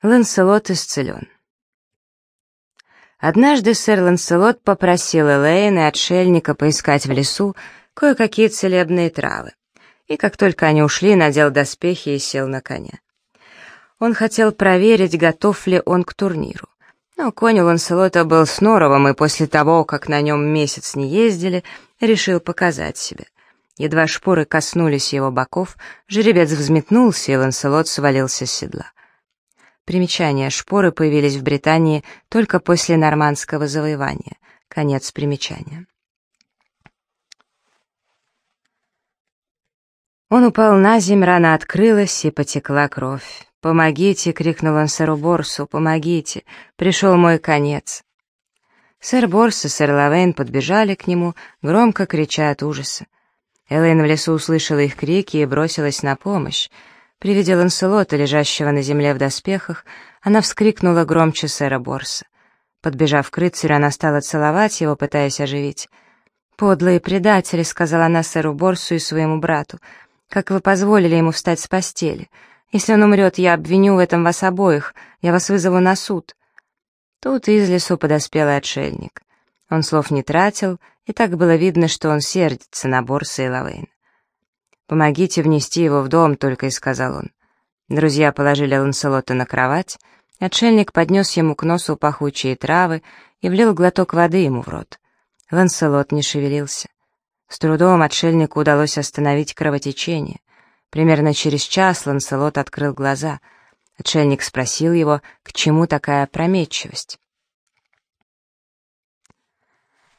Ланселот исцелен. Однажды сэр Ланселот попросил Элейн и отшельника поискать в лесу кое-какие целебные травы, и как только они ушли, надел доспехи и сел на коня. Он хотел проверить, готов ли он к турниру. Но конь у Ланселота был с норовом, и после того, как на нем месяц не ездили, решил показать себя. Едва шпоры коснулись его боков, жеребец взметнулся, и Ланселот свалился с седла. Примечание. Шпоры появились в Британии только после нормандского завоевания. Конец примечания. Он упал на земь, рана открылась, и потекла кровь. «Помогите!» — крикнул он сэру Борсу. «Помогите! Пришел мой конец!» Сэр Борс и сэр Лавейн подбежали к нему, громко крича от ужаса. Элейн в лесу услышала их крики и бросилась на помощь. При виде Ланселота, лежащего на земле в доспехах, она вскрикнула громче сэра Борса. Подбежав к рыцарю, она стала целовать его, пытаясь оживить. «Подлые предатели», — сказала она сэру Борсу и своему брату, — «как вы позволили ему встать с постели? Если он умрет, я обвиню в этом вас обоих, я вас вызову на суд». Тут из лесу подоспел отшельник. Он слов не тратил, и так было видно, что он сердится на Борса и Лавейна. «Помогите внести его в дом», — только и сказал он. Друзья положили Ланселота на кровать, отшельник поднес ему к носу пахучие травы и влил глоток воды ему в рот. Ланселот не шевелился. С трудом отшельнику удалось остановить кровотечение. Примерно через час Ланселот открыл глаза. Отшельник спросил его, к чему такая опрометчивость.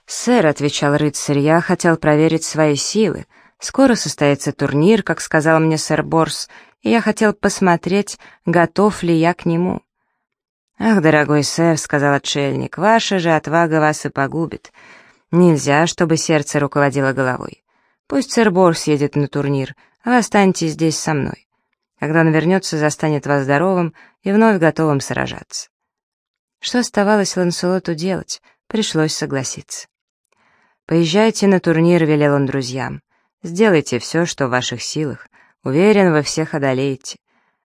«Сэр», — отвечал рыцарь, — «я хотел проверить свои силы. Скоро состоится турнир, как сказал мне сэр Борс, и я хотел посмотреть, готов ли я к нему. «Ах, дорогой сэр», — сказал отшельник, — «ваша же отвага вас и погубит. Нельзя, чтобы сердце руководило головой. Пусть сэр Борс едет на турнир, а вы останетесь здесь со мной. Когда он вернется, застанет вас здоровым и вновь готовым сражаться». Что оставалось Ланселоту делать? Пришлось согласиться. «Поезжайте на турнир», — велел он друзьям. Сделайте все, что в ваших силах. Уверен, вы всех одолеете.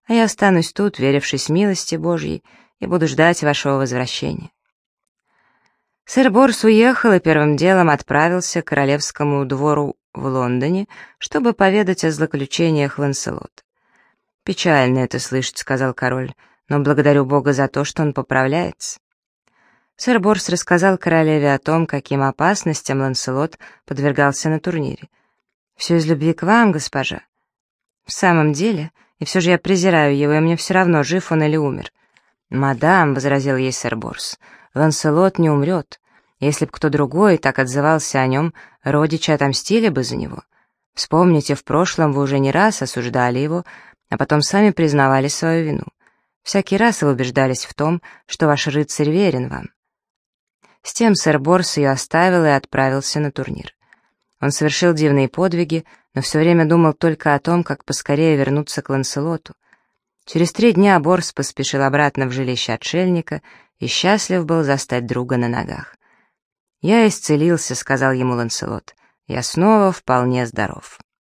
А я останусь тут, верившись милости Божьей, и буду ждать вашего возвращения». Сэр Борс уехал и первым делом отправился к королевскому двору в Лондоне, чтобы поведать о злоключениях Ланселота. «Печально это слышать», — сказал король, — «но благодарю Бога за то, что он поправляется». Сэр Борс рассказал королеве о том, каким опасностям Ланселот подвергался на турнире. Все из любви к вам, госпожа. В самом деле, и все же я презираю его, и мне все равно, жив он или умер. «Мадам», — возразил ей сэр Борс, — «Ланселот не умрет. Если б кто другой так отзывался о нем, родичи отомстили бы за него. Вспомните, в прошлом вы уже не раз осуждали его, а потом сами признавали свою вину. Всякий раз вы убеждались в том, что ваш рыцарь верен вам». С тем сэр Борс ее оставил и отправился на турнир. Он совершил дивные подвиги, но все время думал только о том, как поскорее вернуться к Ланселоту. Через три дня Борс поспешил обратно в жилище отшельника и счастлив был застать друга на ногах. «Я исцелился», — сказал ему Ланселот. «Я снова вполне здоров».